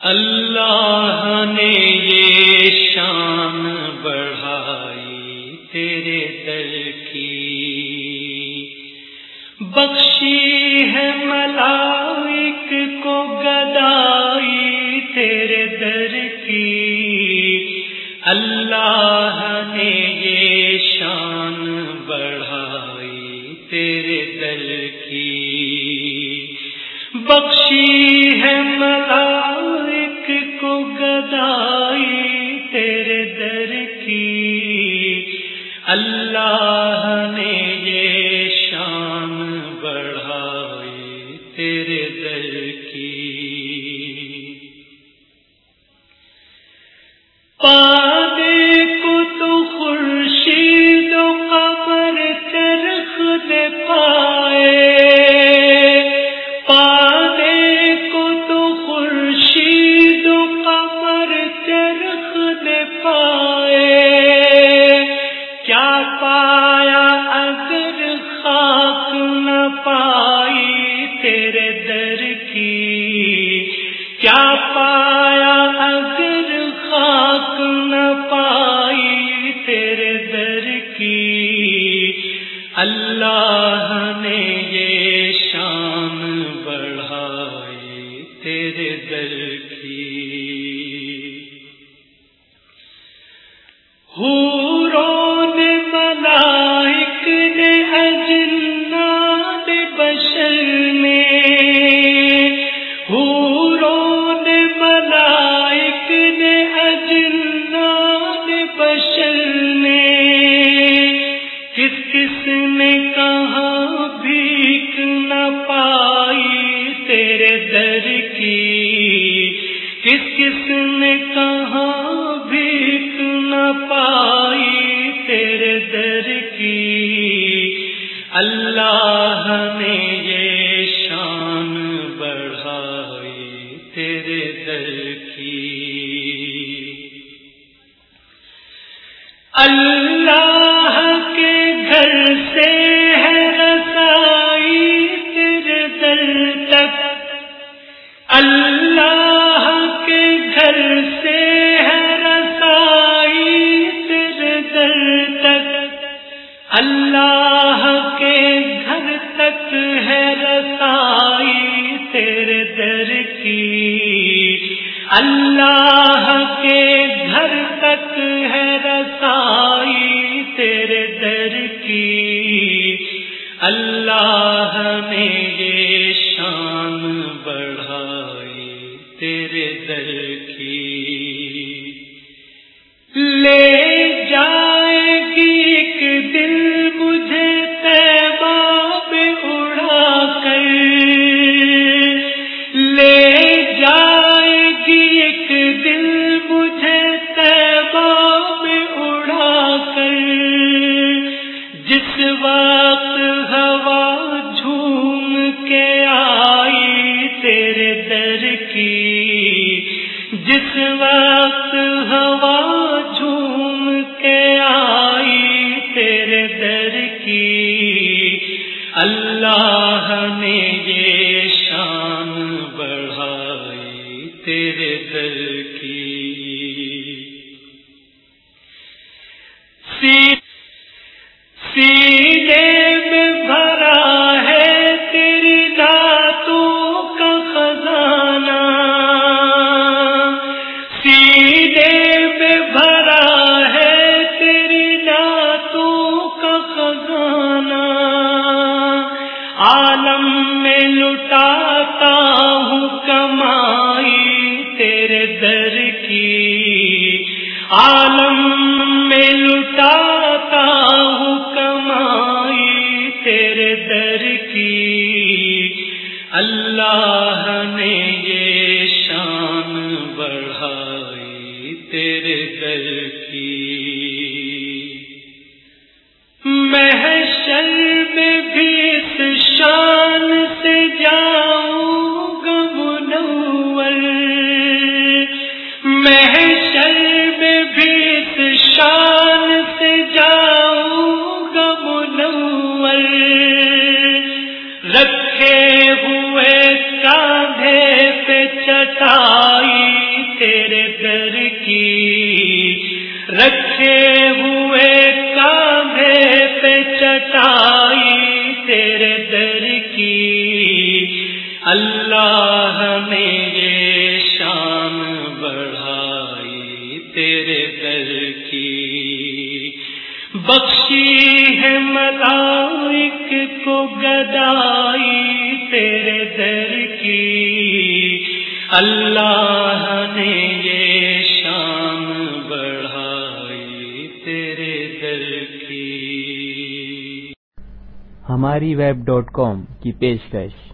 اللہ نے یہ شان بڑھائی تیرے در کی۔ بخشی ہے ملائک کو گدائی تیرے در کی۔ اللہ نے یہ شان بڑھائی تیرے در کی۔ بخشی ہے ملائک گدائی تیرے در کی۔ اللہ نے یہ شان بڑھائی تیرے در کی۔ پادے کو تو خورشید و قمر چرخ دے پایا، اگر خاک نہ پائی تیرے در کی۔ اللہ نے یہ شان بڑھائی تیرے در کی۔ تیرے در کی۔ کس کس نے کہا بھیک نہ پائی تیرے در کی۔ اللہ نے یہ شان بڑھائی تیرے در کی۔ اللہ کے گھر سے ہے رسائی تیرے در کی۔ اللہ کے گھر تک ہے رسائی تیرے در کی۔ اللہ نے یہ شان بڑھائی تیرے در کی۔ لے جس وقت ہوا جھوم کے آئی تیرے در کی۔ جس وقت ہوا جھوم کے آئی تیرے در کی۔ اللہ نے یہ شان بڑھائی تیرے در کی۔ سی سینے عالم میں لٹاتا ہوں کمائی تیرے در کی۔ اللہ نے یہ شان بڑھائی تیرے در کی۔ محر رکھے تیرے در کی، رکھے ہوئے کاندھے پہ چٹائی تیرے در کی۔ اللہ نے یہ شان بڑھائی تیرے در کی۔ بخشی ہے ملائک کو گدائی تیرے در کی۔ اللہ نے یہ شان بڑھائی تیرے در کی۔ ہماری ویب ڈاٹ کام کی پیشکش۔